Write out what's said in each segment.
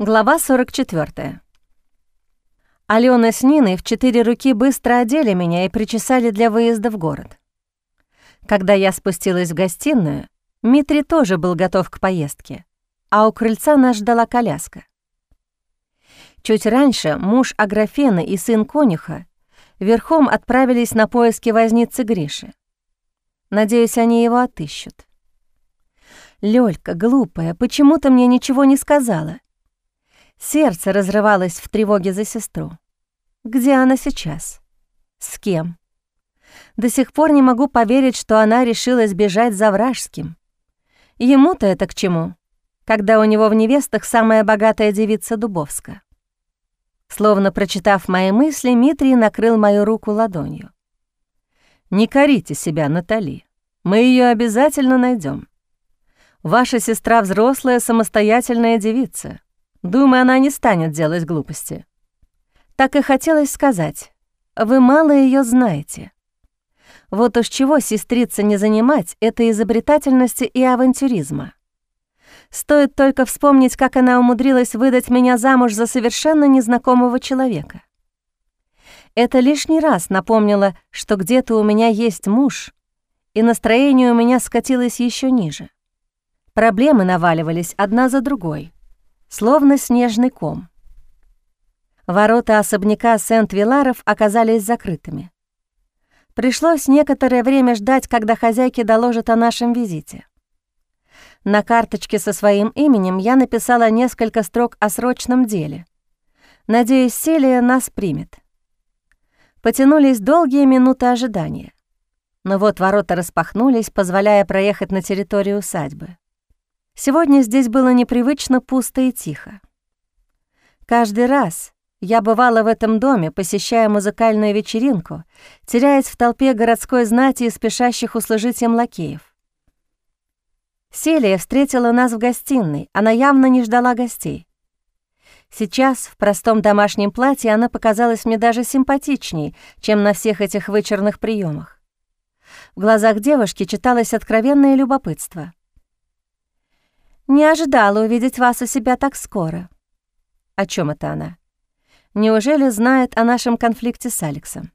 Глава 44. Алена с Ниной в четыре руки быстро одели меня и причесали для выезда в город. Когда я спустилась в гостиную, Митри тоже был готов к поездке, а у крыльца нас ждала коляска. Чуть раньше муж Аграфены и сын конюха верхом отправились на поиски возницы Гриши. Надеюсь, они его отыщут. Лёлька, глупая, почему ты мне ничего не сказала? Сердце разрывалось в тревоге за сестру. Где она сейчас? С кем? До сих пор не могу поверить, что она решила сбежать за Вражским. Ему-то это к чему, когда у него в невестах самая богатая девица Дубовска? Словно прочитав мои мысли, Митрий накрыл мою руку ладонью. «Не корите себя, Натали. Мы ее обязательно найдем. Ваша сестра взрослая, самостоятельная девица. Думаю, она не станет делать глупости. Так и хотелось сказать. Вы мало ее знаете. Вот уж чего сестрица не занимать — это изобретательности и авантюризма. Стоит только вспомнить, как она умудрилась выдать меня замуж за совершенно незнакомого человека. Это лишний раз напомнило, что где-то у меня есть муж, и настроение у меня скатилось еще ниже. Проблемы наваливались одна за другой, словно снежный ком. Ворота особняка Сент-Виларов оказались закрытыми. Пришлось некоторое время ждать, когда хозяйки доложат о нашем визите. На карточке со своим именем я написала несколько строк о срочном деле. Надеюсь, Селия нас примет. Потянулись долгие минуты ожидания. Но вот ворота распахнулись, позволяя проехать на территорию усадьбы. Сегодня здесь было непривычно пусто и тихо. Каждый раз я бывала в этом доме, посещая музыкальную вечеринку, теряясь в толпе городской знати и спешащих услужить им лакеев. Селия встретила нас в гостиной, она явно не ждала гостей. Сейчас в простом домашнем платье она показалась мне даже симпатичней, чем на всех этих вычурных приемах. В глазах девушки читалось откровенное любопытство — «Не ожидала увидеть вас у себя так скоро». О чем это она? Неужели знает о нашем конфликте с Алексом?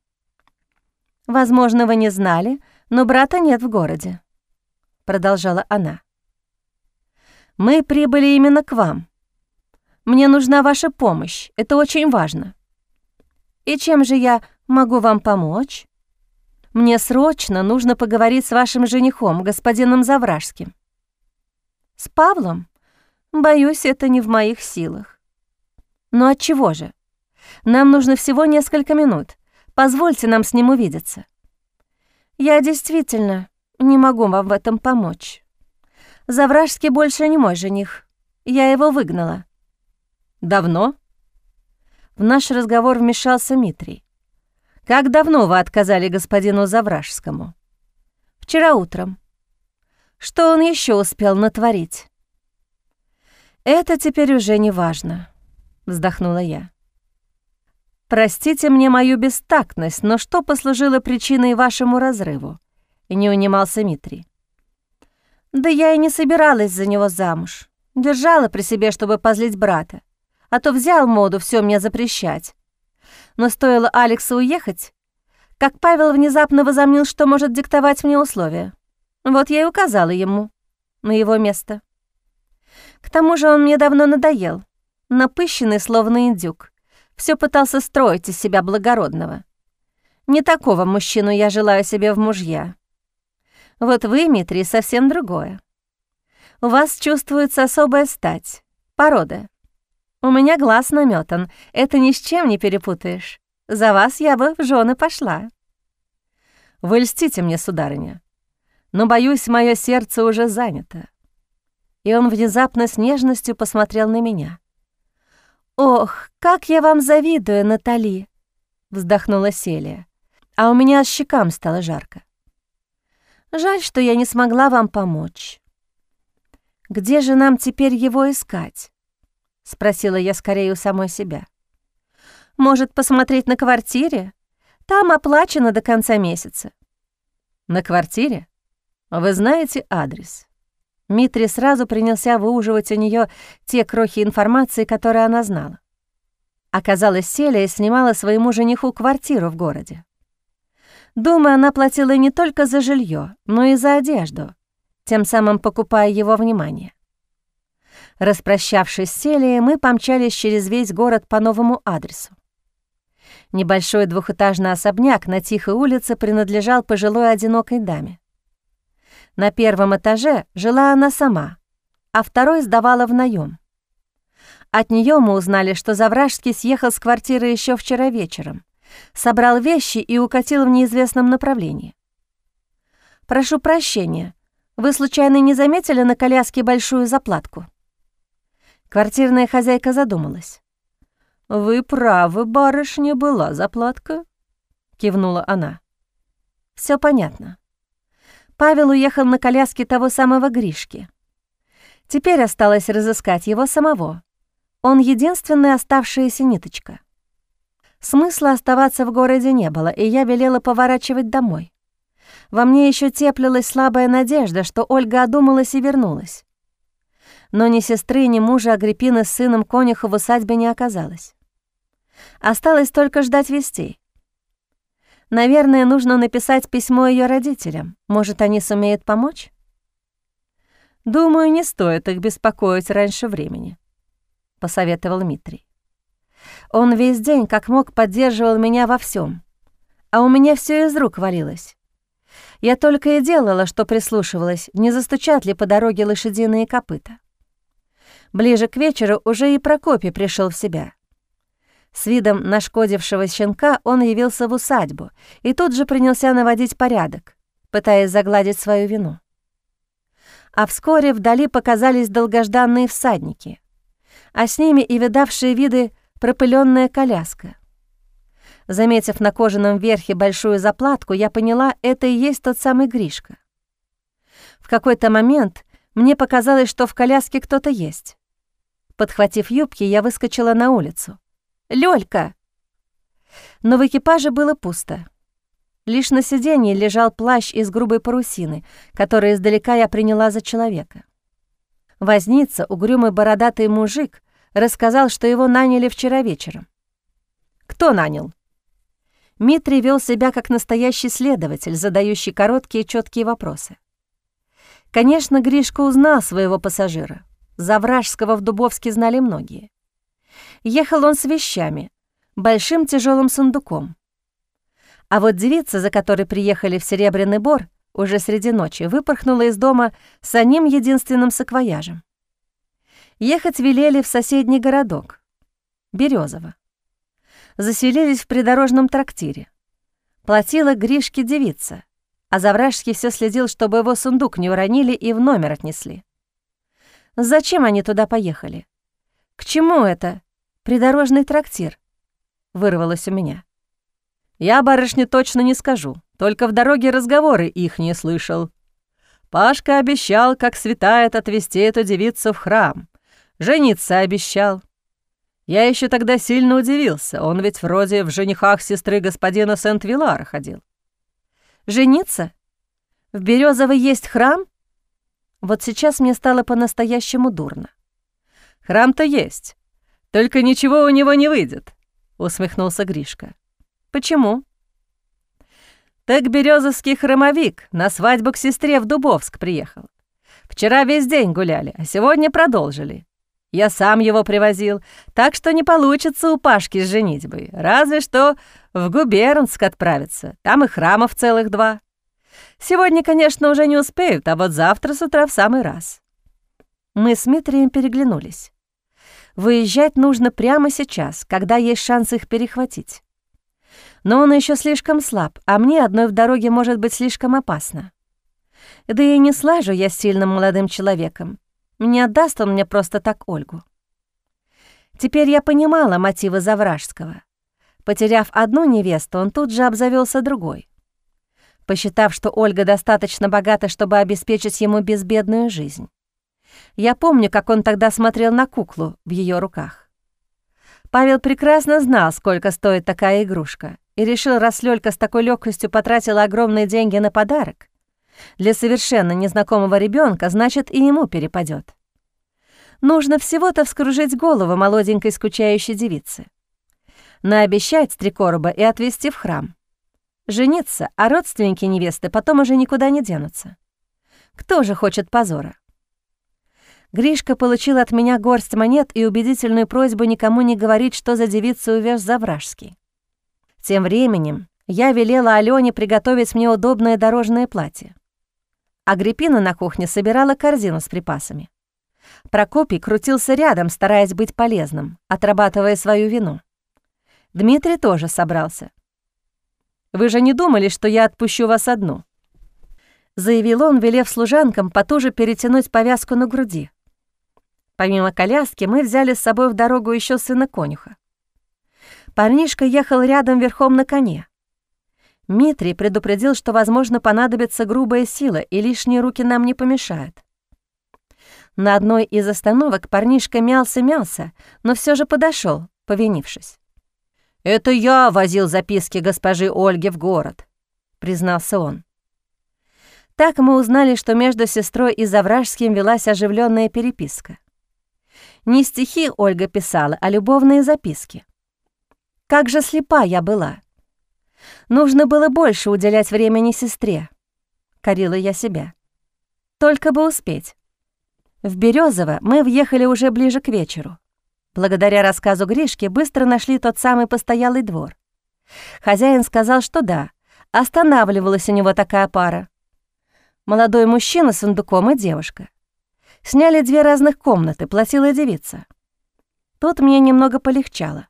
«Возможно, вы не знали, но брата нет в городе», — продолжала она. «Мы прибыли именно к вам. Мне нужна ваша помощь, это очень важно. И чем же я могу вам помочь? Мне срочно нужно поговорить с вашим женихом, господином Завражским. С Павлом? Боюсь, это не в моих силах. Но от чего же? Нам нужно всего несколько минут. Позвольте нам с ним увидеться. Я действительно не могу вам в этом помочь. Завражский больше не мой жених. Я его выгнала. Давно? В наш разговор вмешался Митрий. Как давно вы отказали господину Завражскому? Вчера утром. Что он еще успел натворить? «Это теперь уже не важно», — вздохнула я. «Простите мне мою бестактность, но что послужило причиной вашему разрыву?» — не унимался Митрий. «Да я и не собиралась за него замуж. Держала при себе, чтобы позлить брата. А то взял моду все мне запрещать. Но стоило Алексу уехать, как Павел внезапно возомнил, что может диктовать мне условия. Вот я и указала ему на его место. К тому же он мне давно надоел, напыщенный, словно индюк. Все пытался строить из себя благородного. Не такого мужчину я желаю себе в мужья. Вот вы, Дмитрий, совсем другое. У вас чувствуется особая стать, порода. У меня глаз наметан, это ни с чем не перепутаешь. За вас я бы в жены пошла. Вы льстите мне, сударыня но, боюсь, мое сердце уже занято». И он внезапно с нежностью посмотрел на меня. «Ох, как я вам завидую, Натали!» — вздохнула Селия. А у меня щекам стало жарко. «Жаль, что я не смогла вам помочь». «Где же нам теперь его искать?» — спросила я скорее у самой себя. «Может, посмотреть на квартире? Там оплачено до конца месяца». «На квартире?» «Вы знаете адрес?» Митри сразу принялся выуживать у нее те крохи информации, которые она знала. Оказалось, Селия снимала своему жениху квартиру в городе. Думаю, она платила не только за жилье, но и за одежду, тем самым покупая его внимание. Распрощавшись с Селией, мы помчались через весь город по новому адресу. Небольшой двухэтажный особняк на тихой улице принадлежал пожилой одинокой даме. На первом этаже жила она сама, а второй сдавала в наем. От нее мы узнали, что Завражский съехал с квартиры еще вчера вечером, собрал вещи и укатил в неизвестном направлении. «Прошу прощения, вы случайно не заметили на коляске большую заплатку?» Квартирная хозяйка задумалась. «Вы правы, барышня, была заплатка», — кивнула она. Все понятно. Павел уехал на коляске того самого Гришки. Теперь осталось разыскать его самого. Он единственная оставшаяся ниточка. Смысла оставаться в городе не было, и я велела поворачивать домой. Во мне еще теплилась слабая надежда, что Ольга одумалась и вернулась. Но ни сестры, ни мужа Агриппины с сыном конюха в усадьбе не оказалось. Осталось только ждать вестей. Наверное, нужно написать письмо ее родителям. Может, они сумеют помочь? Думаю, не стоит их беспокоить раньше времени, посоветовал Дмитрий. Он весь день как мог поддерживал меня во всем, а у меня все из рук валилось. Я только и делала, что прислушивалась, не застучат ли по дороге лошадиные копыта. Ближе к вечеру уже и Прокопий пришел в себя. С видом нашкодившего щенка он явился в усадьбу и тут же принялся наводить порядок, пытаясь загладить свою вину. А вскоре вдали показались долгожданные всадники, а с ними и видавшие виды пропыленная коляска. Заметив на кожаном верхе большую заплатку, я поняла, это и есть тот самый Гришка. В какой-то момент мне показалось, что в коляске кто-то есть. Подхватив юбки, я выскочила на улицу. Лёлька!» Но в экипаже было пусто. Лишь на сиденье лежал плащ из грубой парусины, который издалека я приняла за человека. Возница, угрюмый бородатый мужик, рассказал, что его наняли вчера вечером. «Кто нанял?» Митрий вел себя как настоящий следователь, задающий короткие и четкие вопросы. Конечно, Гришка узнал своего пассажира. Завражского в Дубовске знали многие. Ехал он с вещами, большим тяжелым сундуком. А вот девица, за которой приехали в Серебряный Бор, уже среди ночи выпорхнула из дома с одним единственным саквояжем. Ехать велели в соседний городок, Березово. Заселились в придорожном трактире. Платила Гришке девица, а Завражский все следил, чтобы его сундук не уронили и в номер отнесли. Зачем они туда поехали? К чему это? Придорожный трактир. Вырвалось у меня. Я, барышне, точно не скажу. Только в дороге разговоры их не слышал. Пашка обещал, как светает, отвезти эту девицу в храм. Жениться обещал. Я еще тогда сильно удивился. Он ведь вроде в женихах сестры господина Сент-Вилара ходил. Жениться? В Березово есть храм? Вот сейчас мне стало по-настоящему дурно. Храм-то есть, только ничего у него не выйдет», — усмехнулся Гришка. «Почему?» «Так березовский хромовик на свадьбу к сестре в Дубовск приехал. Вчера весь день гуляли, а сегодня продолжили. Я сам его привозил, так что не получится у Пашки с женитьбой, разве что в Губернск отправиться, там и храмов целых два. Сегодня, конечно, уже не успеют, а вот завтра с утра в самый раз». Мы с Дмитрием переглянулись. Выезжать нужно прямо сейчас, когда есть шанс их перехватить. Но он еще слишком слаб, а мне одной в дороге может быть слишком опасно. Да и не слажу я с сильным молодым человеком. Не отдаст он мне просто так Ольгу. Теперь я понимала мотивы Завражского. Потеряв одну невесту, он тут же обзавелся другой. Посчитав, что Ольга достаточно богата, чтобы обеспечить ему безбедную жизнь. Я помню, как он тогда смотрел на куклу в ее руках. Павел прекрасно знал, сколько стоит такая игрушка, и решил, раз Лёлька с такой легкостью потратила огромные деньги на подарок, Для совершенно незнакомого ребенка значит, и ему перепадет. Нужно всего-то вскружить голову молоденькой скучающей девицы. Наобещать три короба и отвезти в храм. Жениться, а родственники невесты потом уже никуда не денутся. Кто же хочет позора? Гришка получил от меня горсть монет и убедительную просьбу никому не говорить, что за девицу увез Завражский. Тем временем я велела Алёне приготовить мне удобное дорожное платье. Агриппина на кухне собирала корзину с припасами. Прокопий крутился рядом, стараясь быть полезным, отрабатывая свою вину. Дмитрий тоже собрался. «Вы же не думали, что я отпущу вас одну?» Заявил он, велев служанкам потуже перетянуть повязку на груди. Помимо коляски, мы взяли с собой в дорогу еще сына конюха. Парнишка ехал рядом верхом на коне. Митрий предупредил, что, возможно, понадобится грубая сила, и лишние руки нам не помешают. На одной из остановок парнишка мялся-мялся, но все же подошел, повинившись. «Это я возил записки госпожи Ольги в город», — признался он. Так мы узнали, что между сестрой и Завражским велась оживленная переписка. Не стихи Ольга писала, а любовные записки. Как же слепа я была. Нужно было больше уделять времени сестре. Корила я себя. Только бы успеть. В Березово мы въехали уже ближе к вечеру. Благодаря рассказу Гришки быстро нашли тот самый постоялый двор. Хозяин сказал, что да, останавливалась у него такая пара. Молодой мужчина с сундуком и девушка. Сняли две разных комнаты, платила девица. Тут мне немного полегчало.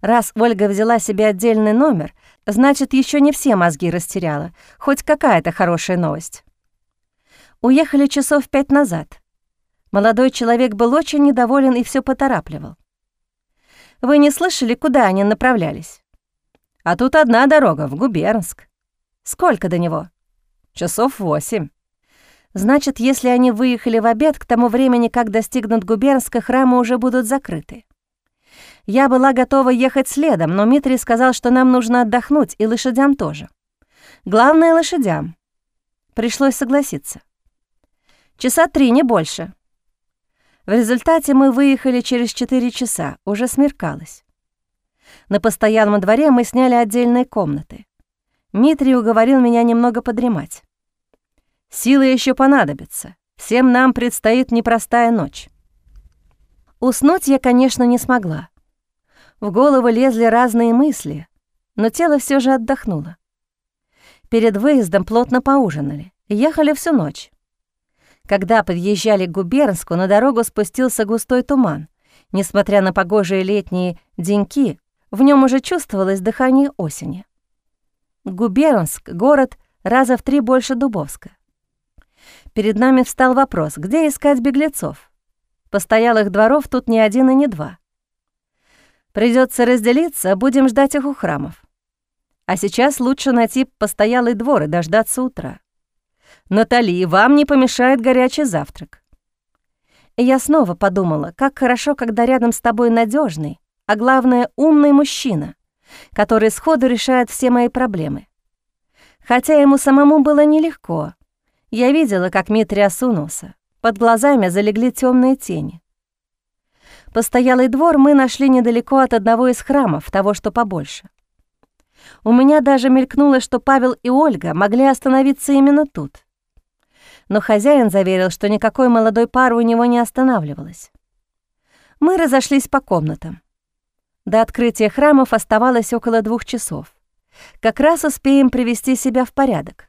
Раз Ольга взяла себе отдельный номер, значит, еще не все мозги растеряла, хоть какая-то хорошая новость. Уехали часов пять назад. Молодой человек был очень недоволен и все поторапливал. Вы не слышали, куда они направлялись? А тут одна дорога, в Губернск. Сколько до него? Часов восемь. Значит, если они выехали в обед, к тому времени, как достигнут Губернска, храмы уже будут закрыты. Я была готова ехать следом, но Митрий сказал, что нам нужно отдохнуть, и лошадям тоже. Главное — лошадям. Пришлось согласиться. Часа три, не больше. В результате мы выехали через 4 часа, уже смеркалось. На постоянном дворе мы сняли отдельные комнаты. Митрий уговорил меня немного подремать. Силы еще понадобятся. Всем нам предстоит непростая ночь. Уснуть я, конечно, не смогла. В голову лезли разные мысли, но тело все же отдохнуло. Перед выездом плотно поужинали, ехали всю ночь. Когда подъезжали к Губернску, на дорогу спустился густой туман. Несмотря на погожие летние деньки, в нем уже чувствовалось дыхание осени. Губернск — город раза в три больше Дубовска. Перед нами встал вопрос, где искать беглецов. Постоялых дворов тут ни один и не два. Придется разделиться, будем ждать их у храмов. А сейчас лучше найти постоялый двор и дождаться утра. «Натали, вам не помешает горячий завтрак». Я снова подумала, как хорошо, когда рядом с тобой надежный, а главное, умный мужчина, который сходу решает все мои проблемы. Хотя ему самому было нелегко. Я видела, как Митрий осунулся. Под глазами залегли темные тени. Постоялый двор мы нашли недалеко от одного из храмов, того, что побольше. У меня даже мелькнуло, что Павел и Ольга могли остановиться именно тут но хозяин заверил, что никакой молодой пары у него не останавливалось. Мы разошлись по комнатам. До открытия храмов оставалось около двух часов. Как раз успеем привести себя в порядок.